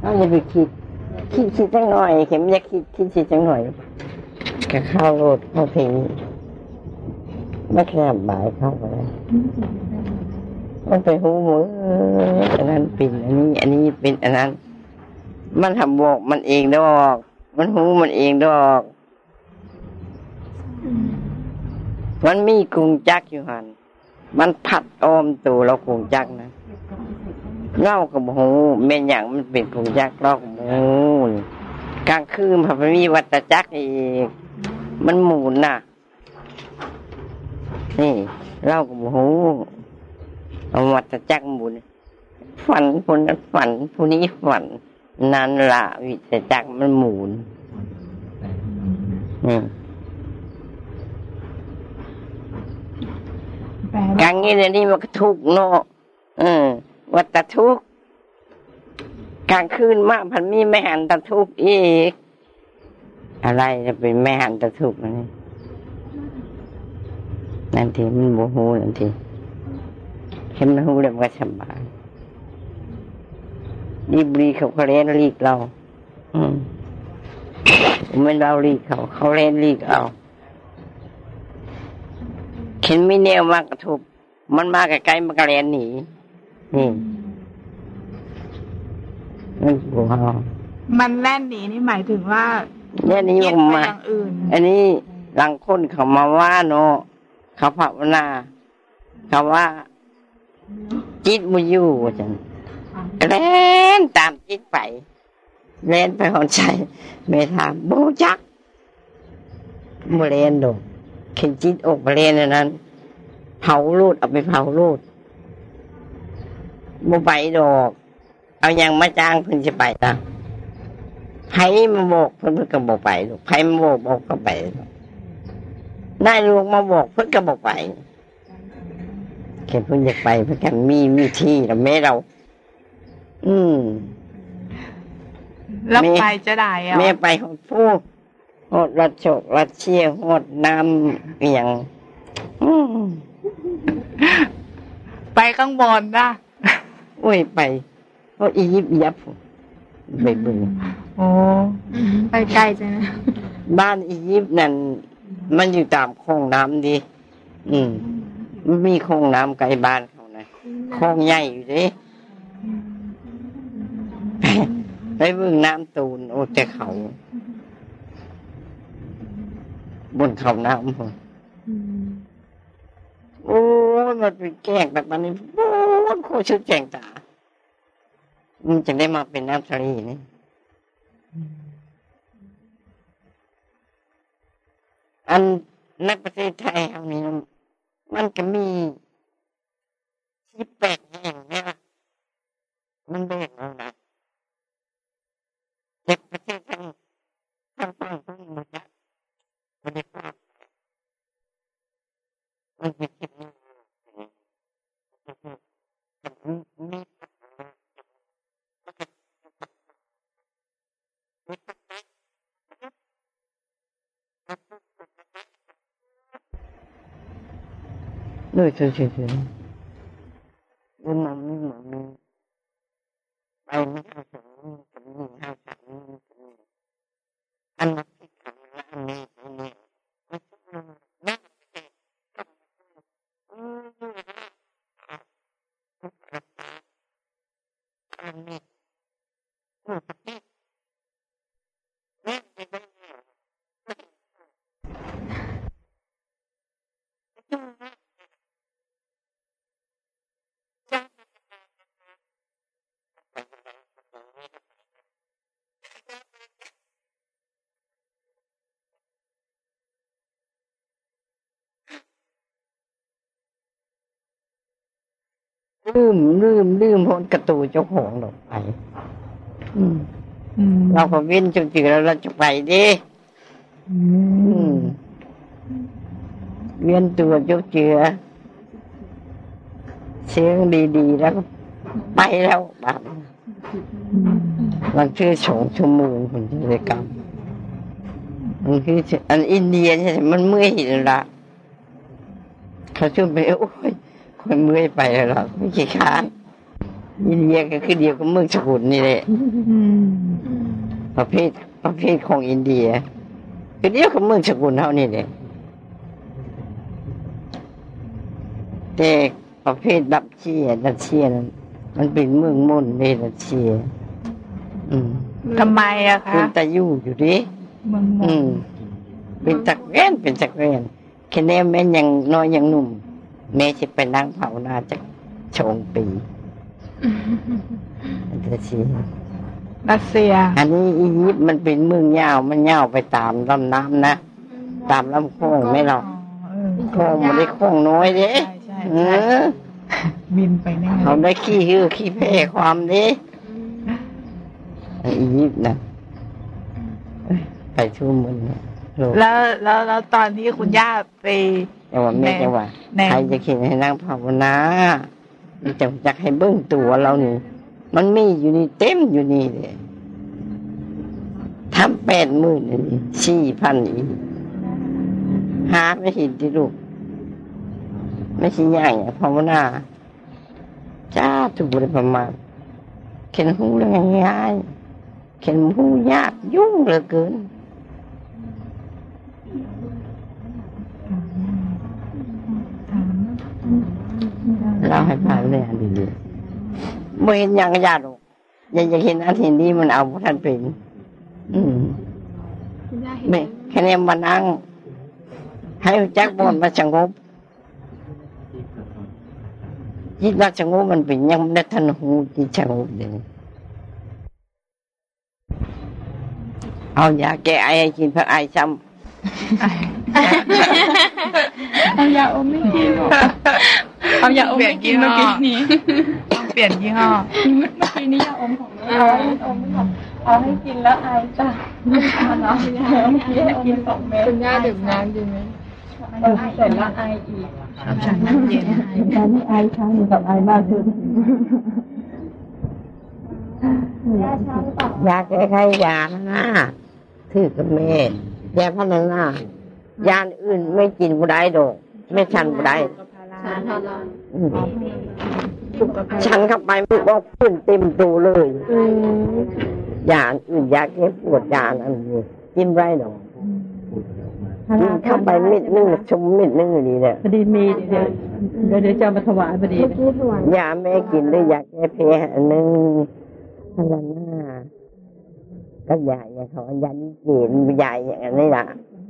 เราจะไปคิด คิดคิดจังหน่อย เข็มอยากคิดคิดคิดจังหน่อยก็เข้าวโรดข้าเพลงไม่แคบบ่ายเข้าไปเลยมันไปหูมืออันนั้นปิ่นอันนี้ อันนี้เป็นอันนั้น มันทำบอกมันเองดอก มันหูมันเองดอก มันมีกุงจักอยู่หัน มันผัดออมตัวเรากุงจักนะ เล่ากับหูเมนอย่างมันเป็นกรุงจักเรากับหูกลางคืนพอมันมีวัตจักรอีก มันหมุนน่ะ นี่เล่ากับหูเอาวัตจักรหมุน ฝันคนนั้นฝันผู้นี้ฝัน นั่นละวิตจักรมันหมุนอืมแปลกว่าลางนี้เดี๋ยวนี้มันก็ทุกข์เนาะเออ วัตทุกข์กลางคืนมากพันมีแม่หันตะทุกข์อีก อะไรจะเป็นแม่หันตะทุกข์นี่นั่นทีมันโมโหนั่นทีเห็นมันหูแล้วมันก็สบายรีบรีเขาเขาเล่นรีกเรา อืมไม่เรารีกเขา เขาเล่นรีกเอาเข็นไม่แนวมากกระทุบมันมาใกลมันก็แลนหนี นี่มันกลัวมันแล่นหนีนี่หมายถึงว่าเนี่ยนี่คิดผมไปมาอย่างอื่น อันนี้หลังคนเขามาว่าเนาะเขาภาวนาเขาว่า จิตมุอยู่ว่าจังแล่นตามจิตไปเล่นไปหอนใจเมถามโบจักโมเล่นดอกเข็นจิตออกมาเล่นอันนั้น เผาลูดเอาไปเผาลูด โมไปดอก เอาอย่างมาจ้างเพิ่นจะไปนะไผมาบอกเพิ่นเพิ่นก็บอกไปลูกไผมาบอกบอกก็ไปลูกนายลูกมาบอกเพิ่นก็บอกไปแค่เพิ่นอยากไปเพิ่นก็มีมีที่แล้วแม่เรา อืมแล้วแม่ไปจะได้อะแม่ไปหดฟูหดรัดโชกรัดเชี่ยหดน้ำเอียงอืมไปข้างบนนะ โอ้ยไปเพราะอียิปต์ยับไปเบึงโอ้ไปไกลจังนะบ้านอียิปต์นั่นมันอยู่ตามคลองน้ำดีอืมมันมีคลองน้ำไกลบ้านเขานะคลองใหญ่อยู่เดิไปเบิ่งน้ำตูนโอ้แต่เขา บนเขาน้ำพุ่นโอ้ยมันเป็นแกล้งแบบนี้โอ้ ยโคตรชื่อแจงตา มันจะได้มาเป็นน้ำทะเลนี่อันในประเทศไทยเอานี้มันก็มีที่แปลกแห่งเนี่ยมันแบ่งแล้วนะแต่ประเทศทางทางฝั่งตรงนี้มันจะมันจะว่ามันเป็น ด้วยเฉยๆมันมันไเจ้าของเราไปอืมอืมเราก็เว้นจริงๆแล้วเราจะไปดิอือืมมเวียนตัวเจ้าเจือ เสียงดีๆแล้วก็ไปแล้วบัดมันคือสองชั่วโมงคนกิจกรรมมันคืออันอินเดียใช่ไหมมันเมื่อยแล้วละเขาชวนไปโอ้ยคนเมื่อยไปแล้วล่ะไม่ขี้ค้าน อินเดียก็คือเดียวกับเมืองสกุลนี่แหละอืมประเภทประเภทของอินเดียคือเดียวกับเมืองสกุลเท่านี้แหละแต่ประเภทดับเชียดับเชียนั้นมันเป็นเมืองมนต์เลยดับเชียอืมทำไมอะคะเป็นตะยู่อยู่ดิเมืองมอืนมเป็นจักแว่นเป็นจักแว่นแค่แน่แม่นยังน้อยยังหนุ่มแม่จะไปนั่งภาวนาจะชงปี มันจะชี้รัสเซีย อันนี้อียิปต์มันเป็นเมืองยาวมันยาวไปตามลำน้ำนะ ตามลำโค้งไม่หรอกเออโค้งมันได้โค้งน้อยเด้ใช่ใช่เอใช่อบินไปแน่เขาได้ขี้ฮือขี้เพ่ความเด้อียิปต์นะเอ้ยไปชั่วมันเนี่ยโลกแล้วแล้วแล้วตอนที่คุณย่าไปจังหวะแม่จังหวะแน่ใครจะคิดให้นั่งภาวนา จะจักให้เบิ้งตัวเรานี่ มันมีอยู่นี่เต็มอยู่นี่เลยทำแปดหมื่นสี่พันอีกหาไม่เห็นที่ลูก ไม่ใช่ย่างอย่างภาวนาจ้าถูกบริประมาณเข็นหูเรื่องง่ายๆเข็นหูยากยุ่งเหลือเกิน เราให้พาเลยอันดีๆไม่เห็นอย่างญาติหรอกอยากจะเห็นอันเห็นนี้มันเอาพระท่านเป็นอืมคุณย่าเห็นไม่แค่นี้มานั่ง ให้จักบอนมาสงบจิตว่าสงบมันเป็นยังไม่ได้ทันหูจิตสงบเลยเอายาแก้ไอให้กินเพื่อไอซ้เอายาอมไม่กินหรอก เอายาอมไม่กินเมื่อกี้นี้ต้องเปลี่ยนยี่ห้อเมื่อกี้นี้ยาอมของเราเอาให้อมไม่หมดเอาให้กินแล้วไอจ้ะเอาเนาะเมื่อกี้ให้กินสองเม็ดคุณย่าดื่มน้ำดีไหมดื่มเสร็จแล้วไออีกชอบฉันน้ำเย็นตอนนี้ไอครั้งหนึ่งกับไอมากขึ้นำยาแก้ไขยานะนะถือกับแม่ยาพัฒนายาอื่นไม่กินบุได้ดอกไม่ชันบุได้อืม ฉันเข้าไปมันบอกขึ้นเต็มตัวเลยยาอื่นยาแก้ปวดยาอันนี้กินไรดอกกินเข้าไปเม็ดนึงชมเม็ดนึงดีเนี่ยพอดีมีเดี๋ยวเดี๋ยวเดี๋ยวจะเอามาถวายพอดีนะยาแม่กินด้วยยาแก้แพ้อันนึงพาราน่าก็ยาอย่างเขายาดิเกนยาอย่างนี้ล่ะ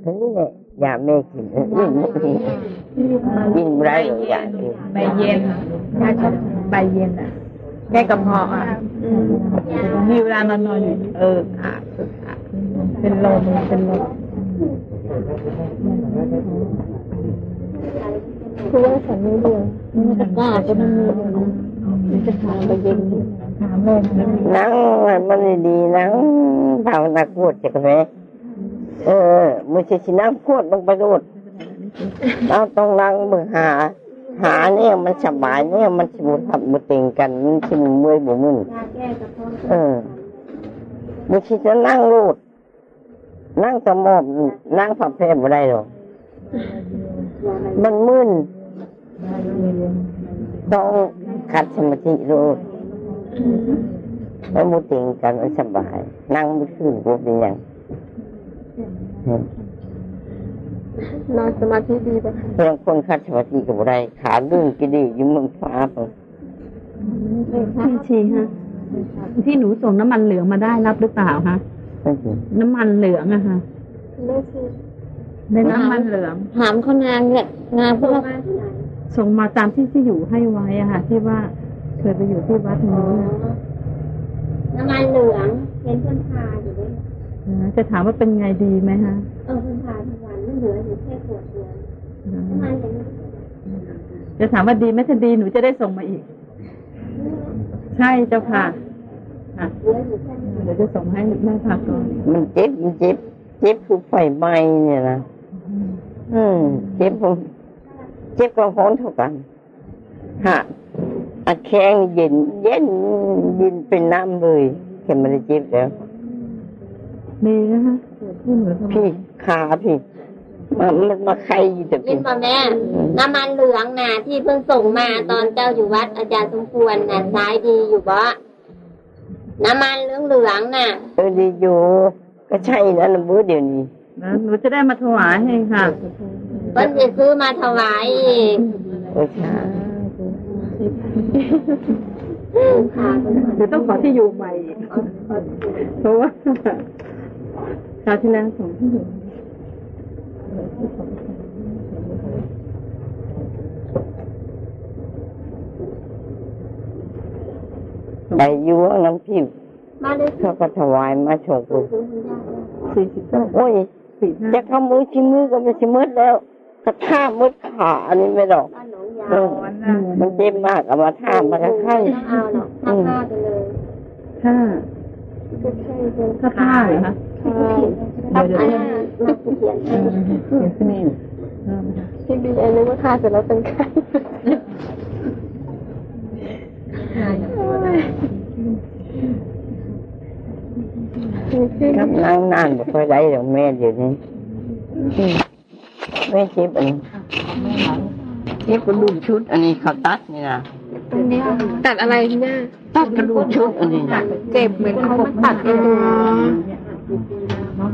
ทั้งนี้แหละ ยาแม่กินอื่นไม่กินกินไรอกยาอื่นใบเย็นย่าชอบใบเย็นอะแก้กระเพาะอะมีเวลานอนนอนอยู่เอออะเป็นลมเป็นลมคือว่าฉันไม่เบื่อมันจะกล้าก็มันมีเลยนะมันจะทานไปเย็นนี่ถามเลยนั่งให้มันดีนั่งภาวนาพูดจะกันไหม เออมือชินั่งพูดลงไปโดดเราต้องนั่งมือหา หาเนี่ยมันสบายเนี่ยมันสมุนทับมือเต็งกันมันชิมเมื่อยบุมึนเออมือชิจะนั่งโลดนั่งกระหมอบนั่งผับแพร่ไม่ได้หรอกมันมึนต้องขัดสมาธิโลดแล้วมูติงกันมันสบาย นั่งไม่ขึ้นกูเป็นอย่าง นอนสมาธิดีป่ะเพื่อนคนคัดสมาธิกับอะไรขาลื่นกิดีอยู่เมืองฟ้าไปพี่ชีฮะที่หนูส่งน้ำมันเหลืองมาได้รับหรือเปล่าฮะไม่จริงน้ำมันเหลืองอะฮะไม่ใช่ได้น้ำมันเหลืองถามเขานางเนี่ยงานพวกเราส่งมาตามที่ที่อยู่ให้ไว้อะค่ะ ที่ว่าเคยไปอยู่ที่วัดนู้นน่ะน้ำมันเหลืองเป็นเพื่อนพาอยู่ด้วยนะ จะถามว่าเป็นไงดีไหมฮะเออเพื่อนพาทุกวันไม่เหลืออยู่แค่ขวดเดียวน้ำมันอย่างนี้จะถามว่าดีไหมถ้าดีหนูจะได้ส่งมาอีก ใช่เจ้าค่ะค่ะเหลืออยู่แค่นี้เดี๋ยวจะส่งให้แม่พักก่อนมันเจ็บมันเจ็บ เจ็บคือไฟไหม้เนี่ยนะอืมเจ็บผมเจ็บกับฟ้อนเท่ากันฮะอัดแข้งเย็นเย็นเย็นเป็นน้ำเลยแค่ไมันได้เจ็บแล้ว ดีนะคะที่หนูทำพี่ขาพี่มันมันมาใครอยู่แต่เห็นป่ะแม่ น้ำมันเหลืองน่ะที่เพิ่งส่งมาตอนเจ้าอยู่วัดอาจารย์สมควรน่ะสายดีอยู่บ่น้ำมันเหลืองเหลืองๆน่ะเออดีอยู่ ก็ใช่นะนะมือเดี๋ยวนี้นะหนูจะได้มาถวายให้ค่ะเพิ่นจะซื้อมาถวายอีกเออใช่เดี๋ยวต้องขอที่อยู่ใหม่อีกเพราะว่า คราวที่แล้วส่งที่อยู่ไปอยู่ว่าน้ำพิมพ์มาเลยเขาก็ถวายมาโชคลูกสี่สิบเก้าโอ้ยสี่ห้าจะเข้ามือชิ้มือก็ไม่ชิ้มืดแล้วกระท่ามืดขาอันนี้ไม่หรอกบ้านหนองยาเอวอมันเจ็บมากเอามาท่ามาก็ไข้ไม่เอาหรอกข้างหน้าไปเลยห้าก็ใช่เลยถ้าผ้าเหรอคะ อันนี้นักเขียนให้เดี๋ยวขึ้นนี่พี่บีอ็นนึกว่าค่าเสร็จแล้วเป็นไข้ครับนั่งนานบ่ค่อยได้หรอกแม่เดี๋ยวนี้อืมแม่เจ็บอันนี้เจ็บกระดูกชุด อันนี้เขาตัดนี่นะตัดอะไรพี่ยตัดกระดูกชุดอันนี้นะเจ็บเหมือนเขาตัดเองเ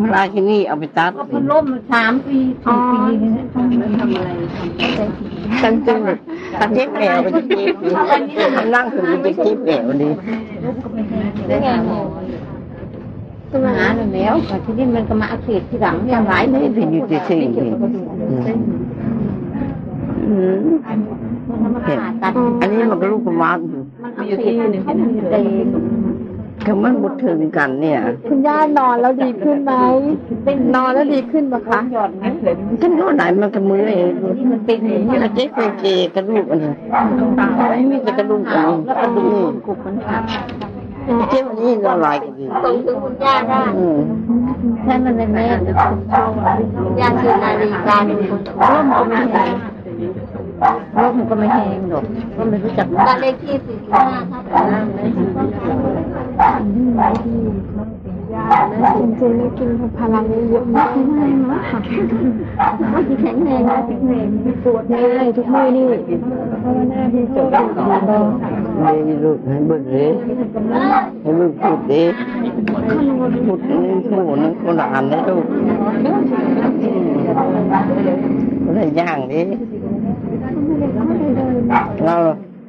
วลาที่นี่เอาไปตัดพันล่มสามปีสี่ปีเนี่ยต้องทำอะไรตันจังเลยตัดเจ็บแหวไปเจ็บอีกนั่งถึงไปเจ็บแหวดีก็มาหาแล้วแต่ที่นี่มันก็มาอักเสบที่หลังอย่างไรไม่ได้อยู่ที่สิ่งที่อืมเห็นอันนี้มันก็ลูกประมาณอยู่มันอยู่ที่หนึ่งเขาเต็ม คือมันบุถึงกันเนี่ยคุณย่านอนแล้วดีขึ้นไหมนอนแล้วดีขึ้นปะคะหยอดไม่เข็นฉันโน่นไหนมันก็มือเองมันติดอย่างนี้เจ๊เคยเจกระดูกอันนี้ไม่มีแต่กระดูกอันนี้แล้วกระดูกกรุบมันขาดเจ๊วันนี้ละลายกันดีส่งถึงคุณย่าได้อืมแค่มันในแม่คุณย่าซื้อนาฬิกาดูคนถูกร่มก็ไม่แห้งร่มก็ไม่แห้งหรอกก็ไม่รู้จักบ้านเลขที่สี่สิบ ห้าทับจริงๆนี่กินพลังเยอะมากว่าที่แข็งแรงนะแข็งแรงปวดได้ทุกมื้อนี่เพราะว่าหน้าที่จบดีบ้างให้ลูกให้เบิกเลยให้ลูกพูดดิพูดนี่พูดนี่คนอ่านได้ลูกอะไรย่างดิเรา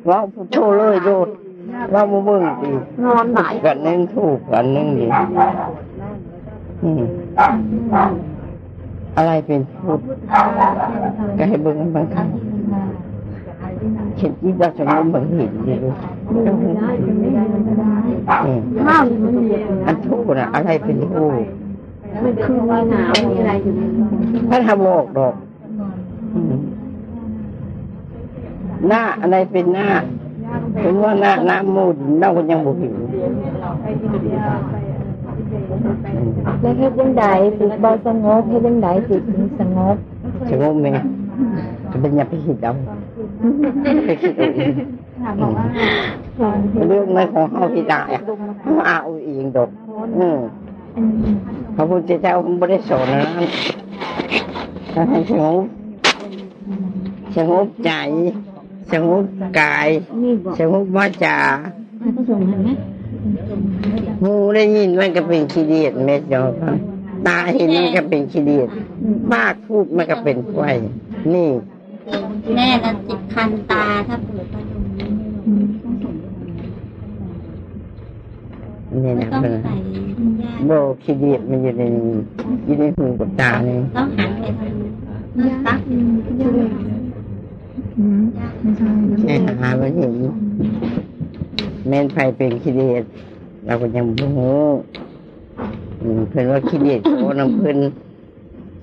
เราพูดโชว์เลยโดด เรามาเบิ่งดินอนหลายกันนึงถูกกันนึงดิอืมอะไรเป็นพูดก็ให้เบิ่งบางครั้งเห็นที่เราจะมองบางเห็นดิลูกอืมข้าวมันมีอันทูกนะอะไรเป็นทูกมันคือว่าหนาวมีอะไรอยู่ในนี้ถ้าทำออกดอกอืมหน้าอะไรเป็นหน้า เป็นว่าน้าหน้ามูดเราก็ยังบ่เห็นอืมแล้วเฮ็ดยังไงสิบ่สงบเฮ็ดยังไงสิถึงสงบสงบไหมจะเป็นอย่าไปคิดเอาไปคิดเอาเองเรื่องในของเขาที่ได้อะเขาเอาเองดอกพระพุทธเจ้าไม่ได้สอนนะถ้าให้สงบสงบใจ สงบกายนี่บอกสงบวาจาก็ส่งให้ไหมหูได้ยินมันก็เป็นขี้เดียดเม็ดยอครับตาเห็นมันก็เป็นขี้เดียดปากพูดมันก็เป็นไฟนี่ แม่น่ะจิตคันตาถ้าเปิดพัดลมนี่ไม่นะต้องเพื่อนใส่คุณย่าโบขี้เดียดมันอยู่ในนี้อยู่ในหูกับตานี่ต้องหันไปทางนู้นตัก แค่หาไม่เห็นแม่นไฟเป็นขี้เดียดเราก็ยังบ่ฮู้อืมเพิ่นว่าขี้เดียดโคน้ำเพิ่น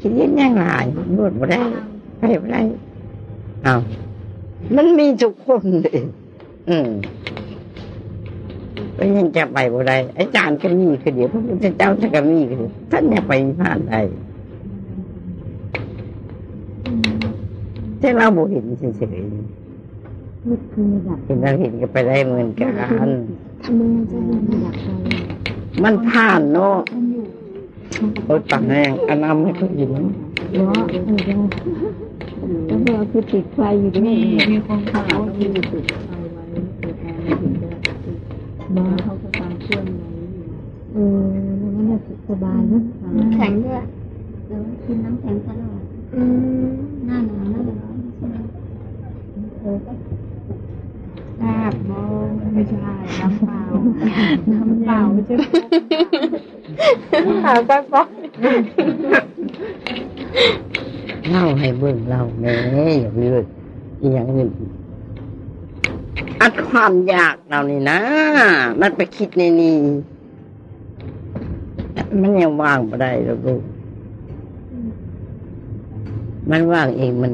ขี้เดียดย่างหลายนวดบ่ได้ไปบ่ได้อ้าวมันมีทุกคนเลยอืมก็ยังจะไปบ่ได้อาจารย์ก็มีคือเดียวพระพุทธเจ้าท่านก็มีคือเดียวท่านยังไปผ่านได้แต่เราบ่เห็นเฉยๆ คืออยากเห็นเราเห็นก็ไปได้เหมือนกัน ทำยังไงจะเห็นอยากไปมันผ่านเนาะโอ้ยปังแรงอันน้ำให้เขากินเนาะเออจังแล้วก็คือติดไฟอยู่ด้วยมีมีคนข่าวที่ติดไฟไว้เปิดแอร์ไม่ถึงจะมาเขาก็ตามเครื่องไว้เออแล้วมันจะสบายนะน้ำแข็งด้วยเดี๋ยวกินน้ำแข็งตลอดอืมหน้าหนาวหน้าร้อนใช่ไหมแอบมอง ไม่ใช่น้ำเปล่าน้ำเปล่าไม่ใช่หาไปปะเล่าให้เบิ่งเล่าแม่อย่าไปเลยอีหยังนี่อัดความอยากเรานี่นะ มันไปคิดในนี่มันยังว่างไม่ได้หรอกลูกมันว่างเองมัน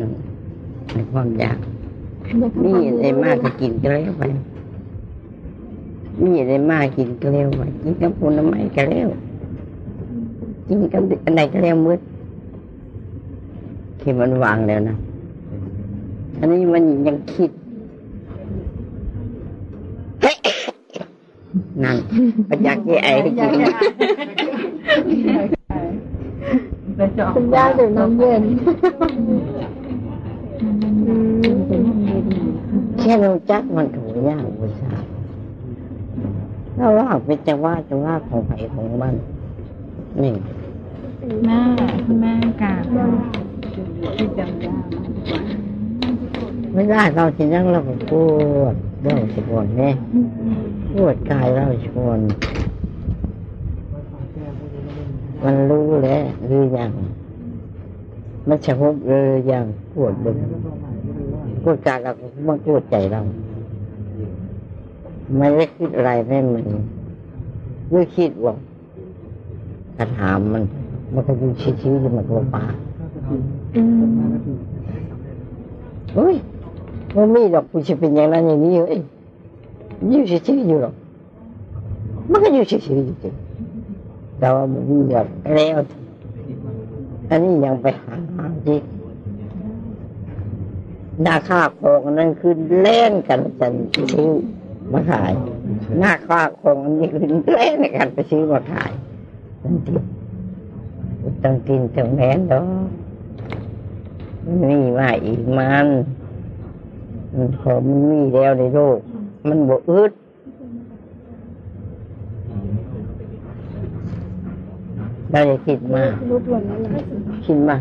ในความอยากมีอะไรมากก็กินก็แล้วไป มีอะไรมากกินก็แล้วไปกินกับผลไม้ก็แล้วกินกับอะไรก็แล้วมืดที่มันวางแล้วนะ อันนี้มันยังคิดนั่นปัญญาแก้ไอให้กินคุณย่าดื่มน้ำเย็นแค่รู้จักมันถูกยากบูชา ถ้าว่าเป็นจังหวะจังหวะของไผของมันนี่แม่คุณแม่กาบที่จำได้ไม่ได้เราจะนั่งเราก็ปวดเรื่องสิบวันแน่ปวดกายเราชวนมันรู้แล้วหรือยังมันสงบเลยยังปวดบึงปวดกายเราก็มันปวดใจเรา ไม่ได้คิดอะไรแม่มันไม่คิดว่าถ้าถามมัน มันก็อยู่ชี้ๆอยู่มันก็ป่าเฮ้ยมันมีดอกผู้จะเป็นอย่างนั้นอย่างนี้เอ้ยอยู่เฉยๆอยู่หรอกมันก็อยู่เฉยๆอยู่จริงแต่ว่ามันมีแบบแล้วอันนี้ยังไปหาจิหน้าค่าของอันนั้นคือเล่นกันจะซื้อ มาขาย หน้าค่าของอันนี้คือเล่นกันไปซื้อมาขายนั่นทีต้องกินต้องแม้นดอกนี่ว่าอีกมันมันพอมันมีแล้วในโลกมันบกอึดเราจะคิดมากคิดมาก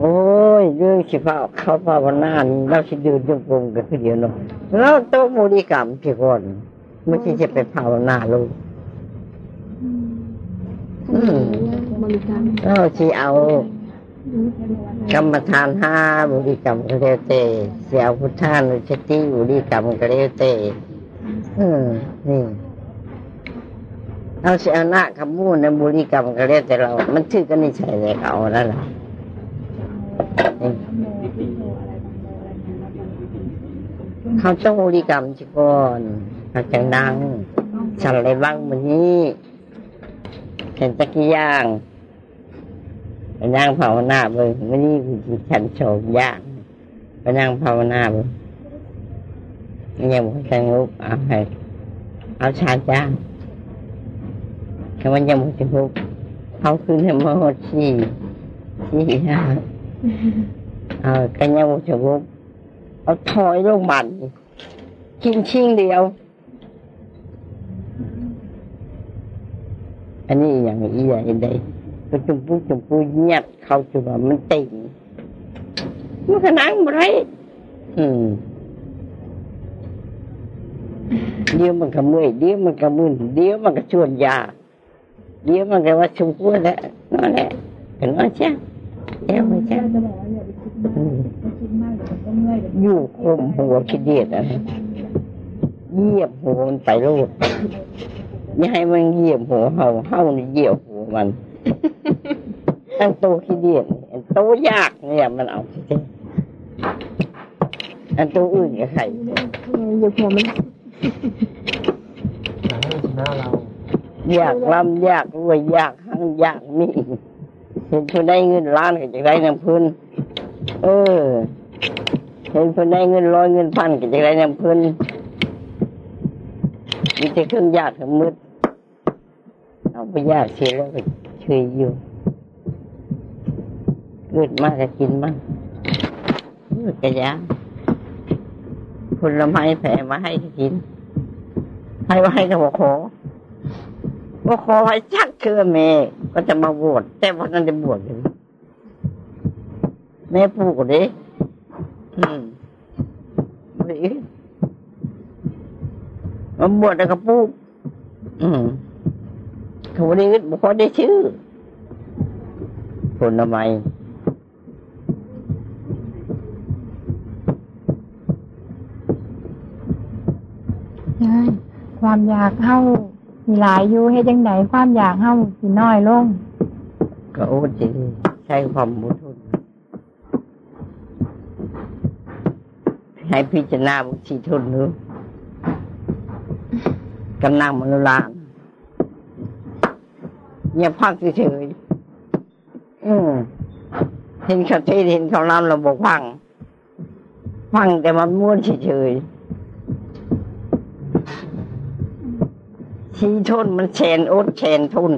โอ้ยเรื่องสิฟ้าเขาภาวนานี่เราสิเดินจงกรมกันคือเดียวเนาะ เราต้องบริกรรมพี่คนไม่ใช่จะไปภาวนาลูกอืมบริการเราสิเอา กรรมฐานห้าบุริกรรมก็เรียวเตเสียวพุทธานุสติบุริกรรมก็เรียวเตเออนี่เอาเสียหน้าคำมูนในบุริกรรมก็เรียวแต่เรา มันชื่อก็นิสัยเลยเขานั่นแหละนี่ เขาต้องบริกรรมจิก่อนเขาจังดังฉันอะไรบ้างวันนี้เห็นตะกี้ย่างไปนั่งภาวนาเบิ่งไม่นี่คือฉันโฉมย่ากไปนั่งภาวนาเบิ่งยังบ่สงบเอาให้เอาชาจ้างคำว่ายังบ่สงบเอาขึ้นให้หดสี่สี่ห้าเอาก็ยังบ่สงบ เอาถอยลงมันชิงชิงเดียว อันนี้อย่างอีอย่างใดก็จุ่มปูจุ่มปูเงียบเขาจุว่ามันติ่งมันก็นั่งบ่ไรอืมเดี๋ยวมันก็เมื่อยเดี๋ยวมันก็มึนเดี๋ยวมันก็ชวนยาเดี๋ยวมันก็ว่าชมพูแล้วนั่นแหละก็นอนจ้ะเดี๋ยวมาจ้ะอืมอยู่คมหัวคิดเดียดอะนะเหยียบหัวมันไปโลดอย่าให้มันเหยียบหัวเฮาเฮานี่เหยียบหัวมัน ตั้งโตขี้เดียดอันโตยากเนี่ยมันเอาสิอันโตอื่นก็ใครอยู่หัวมันอยากลำอยากรวยอยากหังอยากมีเห็นคนได้เงินล้านก็จะได้น้ำพื้น เออเห็นคนได้เงินร้อยเงินพันก็จะได้น้ำพื้นมีแต่เครื่องยากเครื่องมืดเอาไปยากเสียแล้วก็เฉยอยู่อืดมากก็กินบ้างอืดกระยาผลไม้แผ่มาให้กิน ให้มาให้ก็บอกขอบอกขอให้ชักเคือแม่ก็จะมาบวชแต่วันนั้นจะบวชอยู่ ม่ปลูกดิอืมดิมาบวชแล้วก็ปลูกอืมเขาไม่ได้อึดบอกเขาได้ชื่อผลไม้ยายความอยากเฮามีหลายอยู่เฮ็ดจังไดความอยากเฮาสิน้อยลง ก็โอ้จริงใช้ความอดทน ให้พิจารณาบุชีทุนหรือกำลังมนุลานอย่าพักเฉยอืมเห็นเขาเทศเห็นเขาลำเราบอกฟัง ฟังแต่มันม้วนเฉยชีทุนมันแชนอดแชนทุน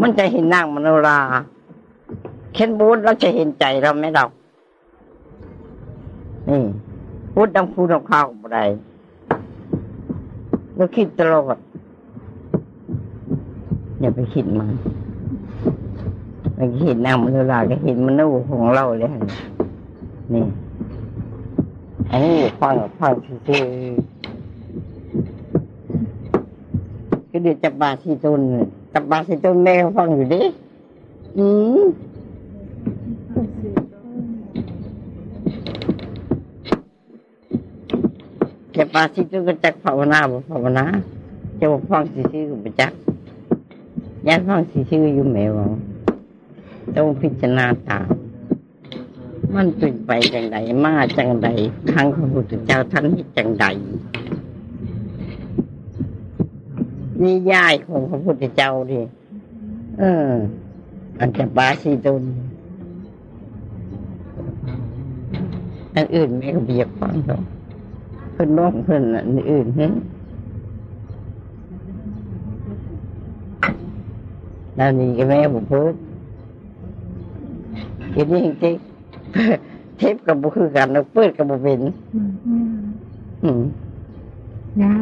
มันจะเห็นนางมโนราเข็นบูธเราจะเห็นใจเราไหมเรานี่ พูดดำพูดดำข้าวอะไรเราคิดตลอดอย่าไปคิดมันไปคิดนามโนราก็เห็นมโนนู่ของเราเลยนี่ อันนี้ฟังฟังซื่อก็เดี๋ยวจับบาสีตุนจับบาสีตุนแม่เขาฟังอยู่ดิอืม ปาสิจุก็จักภาวนาบ่ภาวนาจะบ่ฟังสิชื่อก็บ่จักยานฟังสิชื่ออยู่แม่ว่าต้องพิจารณาตามมันเป็นไปจังใดมาจังใดทางพระพุทธเจ้าท่านจังใดนิยายของพระพุทธเจ้าดิเออ อันจะบาสีตุนอันอื่นแม่ก็เบียกฟังหรอก เพิ่นน้องเพิ่นอันอื่นเห็นแล้วนี่ก็แม่ผมพูดอันนี้จริงๆเทปกับบุคือกันเปิดกับบุเป็นอืมยา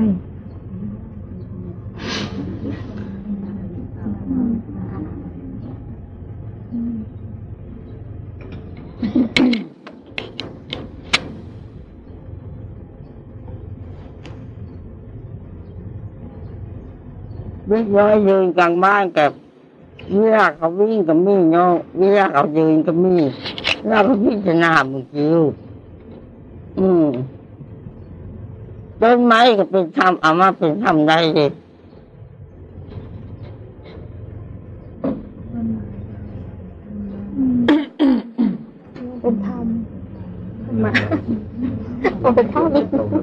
วิ่งย้อยยืนกลางบ้านกับเวลาเขาวิ่งกับมีเนาะเวลาเขายืนกับมีเวลาเขาพิจารณาเมื่อกี้อืมต้นไม้ก็เป็นธรรมเอามาเป็นธรรมได้เลยเป็นธรรมมาเป็นธรรม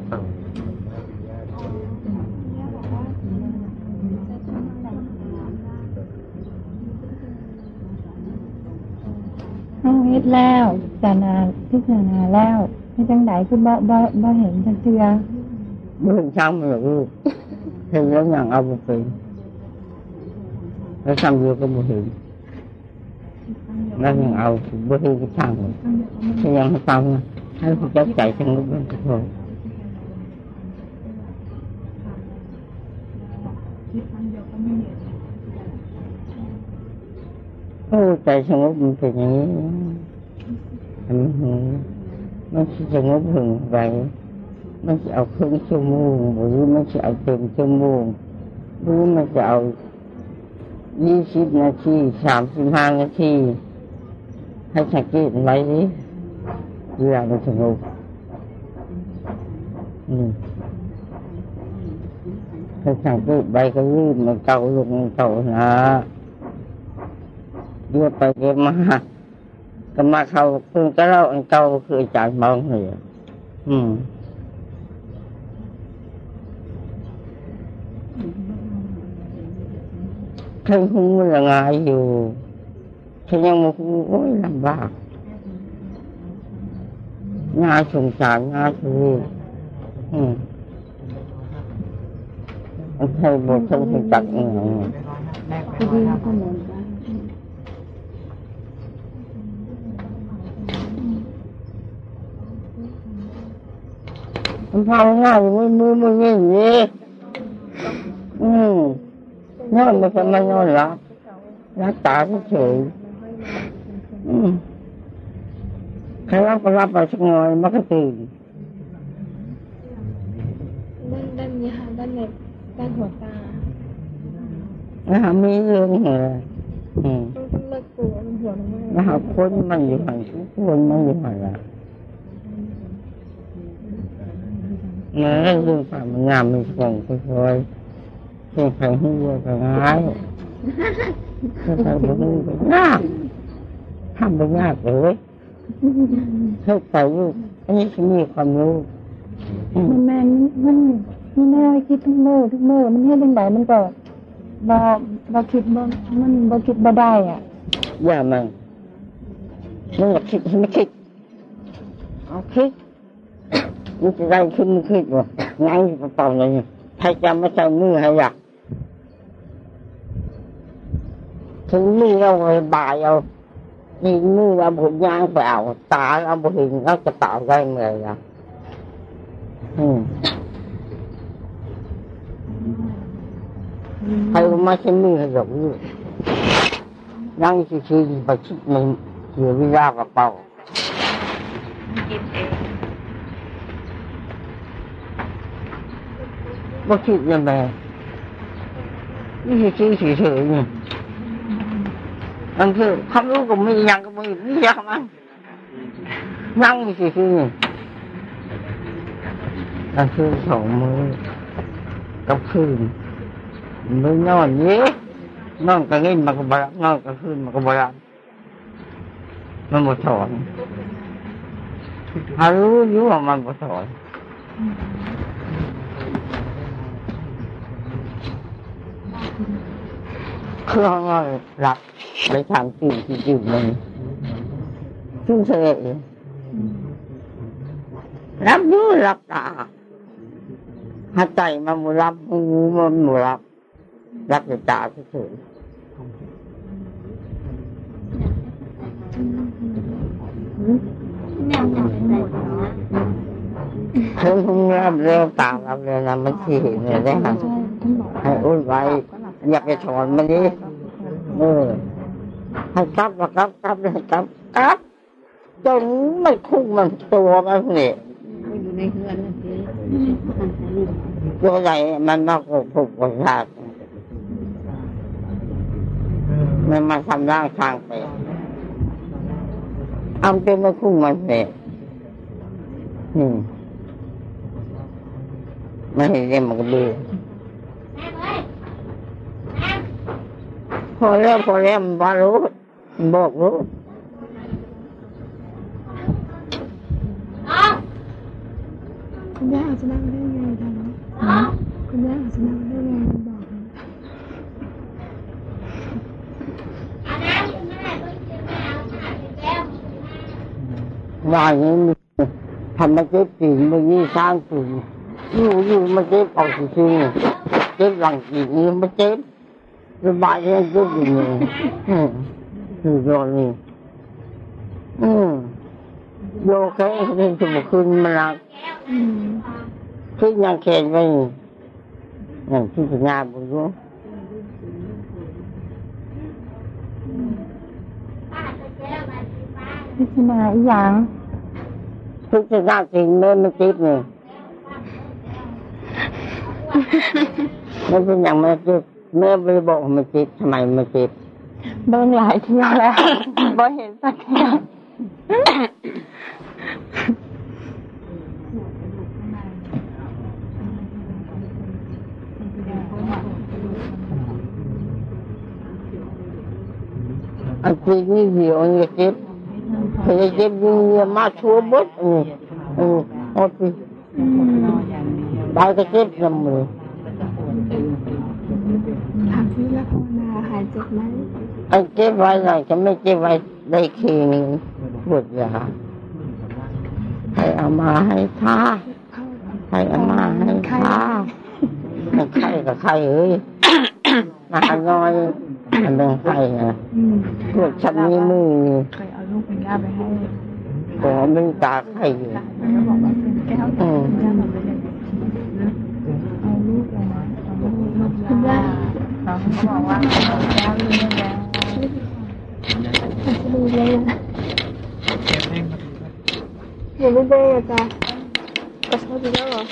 ดแล้วจานาพิจารณาแล้วเฮ็ดจังไดคือบ่บ่บ่เห็นจักเทื่อเมื่อเช้ามันหลูกเห็นแล้วอย่างเอาไปเป็นแล้วทำอยู่ก็บ่เห็นแล้วยังเอาบ่เห็นก็ช่างเลยถ้ายังให้ฟังนะให้ผู้เจ้าใจสงบมันก็พอโอ้ใจสงบมันเป็นอย่างนี้ มันหูมันสิสงบหึงไปมันจะเอาครึ่งชั่วโมงหรือมันจะเอาเต็มชั่วโมงหรือมันจะเอายี่สิบนาทีสามสิบห้านาทีให้สังเกตไว้ดิเวลามันสงบอืมให้สังเกตใบก็ยืดมันเก่าลงเก่านะเดี๋ยวไปเดี๋ยวมา ก็มาเขาคือก็เล่าอันเก่าคืออาจารย์มองเลยอืมทั้งหูละงายอยู่ฉันยังมาหูโอ้ยลำบากงาสงสารงาทูอืมมันใช่บททั้งที่จักเงา มัน ทำง่ายมือมือมือนี่นี่อืมนอนไม่ใช่ไม่นอนหลับรับตาเฉยๆอืมใครรับก็รับไปสักหน่อยมันก็ตื่นด้านด้านนี้ค่ะด้านในด้านหัวตานะฮะมีเรื่องเหรออืมต้องต้องเลิกกลัวมันหัวลงมานะฮะคนมันอยู่หันคนมันอยู่หันละ เนื้อเรื่องความงามมันส่งค่อยๆส่งไปให้วัวไปง่ายส่งไปบนนี้ไปยากทำไปยากเลยเข้าใจลูกอันนี้คือมีความรู้อืมมันแมนมันมันแน่คิดทุกเมื่อทุกเมื่อมันให้เฮ็ดจังไดมันก็บ่บ่คิดบ่มันบ่คิดบ่ได้อะอย่ามันมึงอย่คิดให้ไม่คิดเอาคิด มันจะได้ขึ้นไม่คิดวะงั้นจะตอบเลยใครจะไม่ใส่มือให้อยากถึงมือเราไปบ่ายเอายิงมือเราผมยางไปเอาตาเราบ่เห็นเราจะตอบได้เมื่อไรอืมใครมาใช้มือให้หยอกลูกนั่งซื่อๆไปคิดมันเสียเวลากระเป๋า บ่คิดยังไงนี่ซื่อเฉยๆนี่มันคือความรู้ก็มีย่างก็มีมีย่างมันนั่งซื่อๆนี่นั่นคือสองมือกับคืนไม่นอนเยอะนอนกลางเงินมันก็บรับนอนกลางคืนมันก็บรับมันบ่ถอนหารู้อยู่ว่ามันบ่ถอน เครื่องนอนหลับไปทางตื่นที่จืดมันซึ่งเสยรับอยู่หลับตาหาใจมันบ่รับหูมันบ่รับรับแต่ตาเฉยเพิ่งเพิ่งรับเร็วตามรับเร็วนะมันที่เห็นเลยได้ค่ะให้อุ่นไว้ อยากไปถอนมันนี้เออให้กลับมากลับกลับเลยกลับกลับจนไม่คุ้มมันตัวมันนี่ยตัวใหญ่มันมากกผูกประสาทมันมาทำร่างทางไปเอาเป็นมาคุ้มมันเสร็จอืมไม่เห็นเรียนมันก็เบื่อ พอแล้วพอแล้วมันบอกรู้มันบอกรู้คุณย่าอาจจะนั่งได้ไงทำนี้คุณย่าอาจจะนั่งได้ไงบอกนะว่าอย่างนี้มีทำมาเจ็บปีนเมื่อกี้สร้างปีนอยู่อยู่มาเจ็บออกซื่อๆเจ็บหลังปีนี้มาเจ็บ สบายยังเจ็บอยู่นี่อืมคือตอนนี้อืมโยกแค่เรื่องสมคืนมันรักอืมที่ยังเขียนไว้อย่างที่สัญญาบุญรู้พิจารณาอีหยังที่สัญญาจริงแม่ไม่ติดนี่ไม่เป็นอย่างไม่ติด แม่ไม่ได้บอกว่ามันติดทำไมมันติดเบิ่งหลายเที่ยวแล้วบ่เห็นสักเที่ยวอันที่นี่เดียวนี่เจ็บเคยเจ็บยิ่งเยอะมาชัวบดอืมอืมโอ้ที่ได้ก็เจ็บลำมือ ถามที่แล้วภาวนาหายเจ็บไหมไอ้เจ็บไว้หน่อยจะไม่เจ็บไว้ได้คืนนึงปวดยาให้เอามาให้ท่าเข้าให้เอามาให้ท่าไม่ใครกับใครเอ้ยมาน้อยอันเป็นใครนะอืมปวดชันนี้มือเคยเอาลูกคุณย่าไปให้ก็ไม่ตาใครอยู่แล้วก็บอกว่าเป็นแก้วอืมย่าทำเป็นยังไงเอาลูกลงมาเอาลูกลูกคุ ณย่าเขาก็บอกว่าเอาแล้วเรื่องแล้วดูเลยเห็นไม่ได้อะจ้ะกระชากดีแล้วเหรอ